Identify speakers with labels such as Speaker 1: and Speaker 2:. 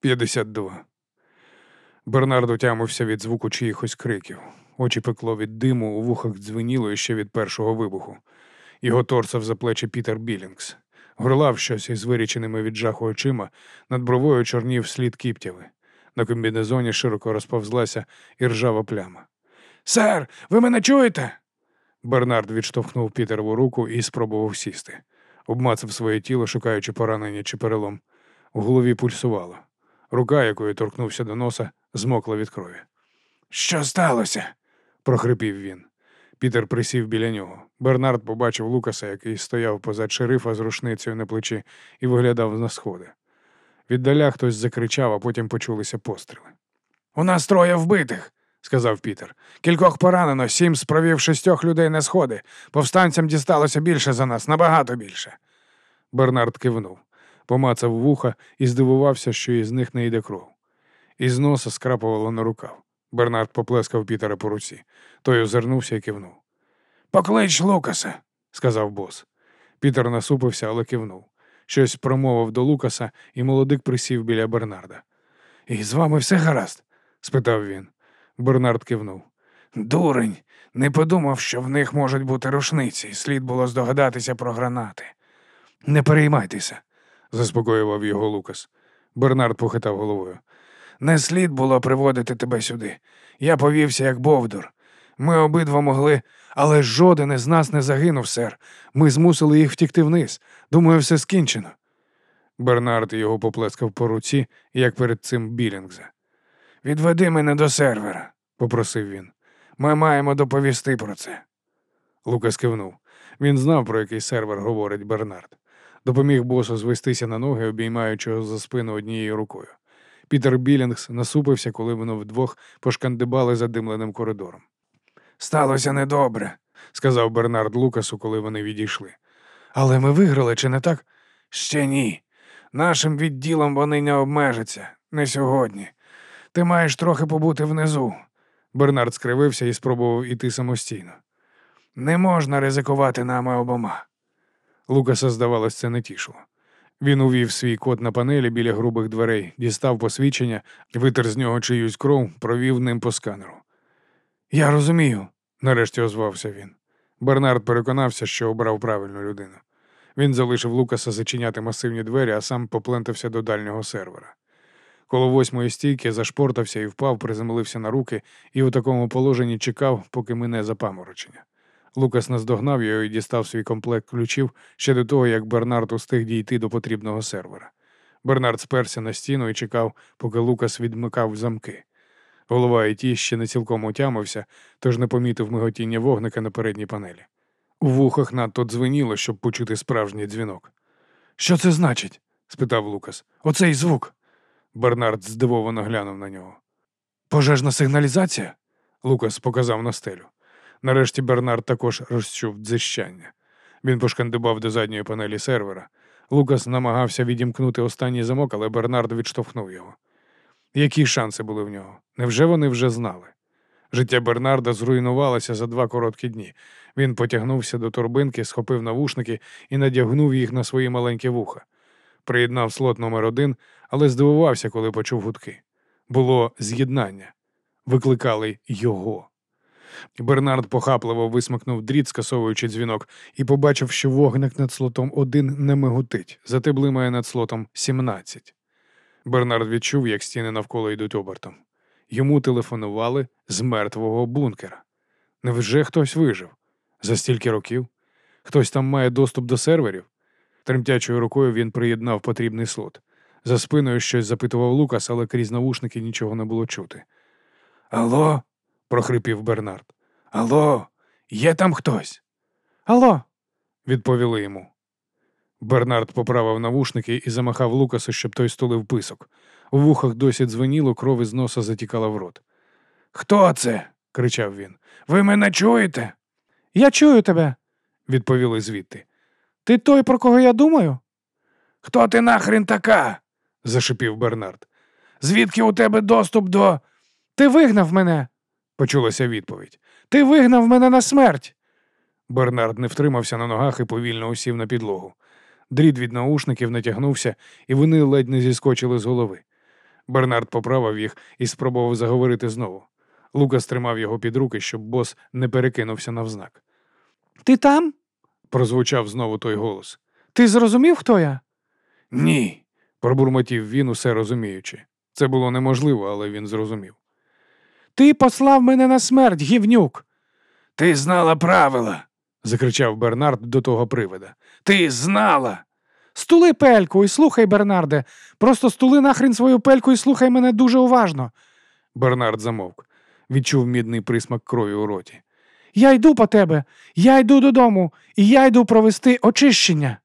Speaker 1: 52. Бернард утямився від звуку чиїхось криків. Очі пекло від диму, у вухах дзвеніло іще від першого вибуху. Його торсав за плечі Пітер Білінгс. Горлав щось із виріченими від жаху очима, над бровою чорнів слід кіптяви. На комбінезоні широко розповзлася і ржава пляма. Сер, ви мене чуєте? Бернард відштовхнув Пітерову руку і спробував сісти. Обмацав своє тіло, шукаючи поранення чи перелом. У голові пульсувало. Рука, якою торкнувся до носа, змокла від крові. Що сталося? прохрипів він. Пітер присів біля нього. Бернард побачив Лукаса, який стояв позад шерифа з рушницею на плечі і виглядав на сходи. Віддаля хтось закричав, а потім почулися постріли. У нас троє вбитих, сказав Пітер. Кількох поранено, сім спровів шістьох людей на сходи. Повстанцям дісталося більше за нас, набагато більше. Бернард кивнув, помацав вуха і здивувався, що із них не йде кров. Із носа скрапувало на рукав. Бернард поплескав Пітера по руці. Той озирнувся і кивнув. Поклич Лукаса, сказав бос. Пітер насупився, але кивнув. Щось промовив до Лукаса, і молодик присів біля Бернарда. І з вами все гаразд? спитав він. Бернард кивнув. Дурень, не подумав, що в них можуть бути рушниці, слід було здогадатися про гранати. Не переймайтеся, заспокоював його Лукас. Бернард похитав головою. Не слід було приводити тебе сюди. Я повівся як Бовдур. Ми обидва могли, але жоден із нас не загинув, сер. Ми змусили їх втікти вниз. Думаю, все скінчено. Бернард його поплескав по руці, як перед цим Білінгза. Відведи мене до сервера, попросив він. Ми маємо доповісти про це. Лукас кивнув. Він знав, про який сервер говорить Бернард. Допоміг босу звестися на ноги, обіймаючи за спину однією рукою. Пітер Білінгс насупився, коли вони вдвох пошкандибали задимленим коридором. Сталося недобре, сказав Бернард Лукасу, коли вони відійшли. Але ми виграли, чи не так? Ще ні. Нашим відділом вони не обмежаться, не сьогодні. Ти маєш трохи побути внизу. Бернард скривився і спробував іти самостійно. Не можна ризикувати нами обома. Лукаса, здавалось, це не тішило. Він увів свій код на панелі біля грубих дверей, дістав посвідчення, витер з нього чиюсь кров, провів ним по сканеру. Я розумію, нарешті озвався він. Бернард переконався, що обрав правильну людину. Він залишив Лукаса зачиняти масивні двері, а сам поплентався до дальнього сервера. Коло восьмої стійки зашпортався і впав, приземлився на руки і у такому положенні чекав, поки мине запаморочення. Лукас наздогнав його і дістав свій комплект ключів ще до того, як Бернард устиг дійти до потрібного сервера. Бернард сперся на стіну і чекав, поки Лукас відмикав замки. Голова ІТ ще не цілком утямився, тож не помітив миготіння вогника на передній панелі. У вухах надто дзвеніло, щоб почути справжній дзвінок. Що це значить? спитав Лукас. Оцей звук. Бернард здивовано глянув на нього. Пожежна сигналізація? Лукас показав на стелю. Нарешті Бернард також розчув дзищання. Він пошкандибав до задньої панелі сервера. Лукас намагався відімкнути останній замок, але Бернард відштовхнув його. Які шанси були в нього? Невже вони вже знали? Життя Бернарда зруйнувалося за два короткі дні. Він потягнувся до торбинки, схопив навушники і надягнув їх на свої маленькі вуха. Приєднав слот номер один, але здивувався, коли почув гудки. Було з'єднання. Викликали його. Бернард похапливо висмикнув дріт, скасовуючи дзвінок, і побачив, що вогник над слотом один не миготить, зате блимає над слотом сімнадцять. Бернард відчув, як стіни навколо йдуть обертом. Йому телефонували з мертвого бункера. Невже хтось вижив? За стільки років? Хтось там має доступ до серверів? Тремтячою рукою він приєднав потрібний слот. За спиною щось запитував Лукас, але крізь навушники нічого не було чути. Алло? Прохрипів Бернард. Алло, є там хтось? Алло, відповіли йому. Бернард поправив навушники і замахав Лукасу, щоб той стулив писок. У вухах досі дзвеніло, кров із носа затікала в рот. Хто це? кричав він. Ви мене чуєте? Я чую тебе, відповіли звідти. Ти той, про кого я думаю? Хто ти нахрен така? зашипів Бернард. Звідки у тебе доступ до. Ти вигнав мене, почулася відповідь. Ти вигнав мене на смерть. Бернард не втримався на ногах і повільно усів на підлогу. Дріт від наушників натягнувся, і вони ледь не зіскочили з голови. Бернард поправив їх і спробував заговорити знову. Лукас тримав його під руки, щоб бос не перекинувся навзнак. Ти там? прозвучав знову той голос. Ти зрозумів, хто я? Ні, пробурмотів він, усе розуміючи. Це було неможливо, але він зрозумів. Ти послав мене на смерть, гівнюк. Ти знала правила, закричав Бернард до того привида. Ти знала. Стули пельку і слухай, Бернарде. Просто стули нахрін свою пельку і слухай мене дуже уважно. Бернард замовк, відчув мідний присмак крові у роті. Я йду по тебе, я йду додому, і я йду провести очищення.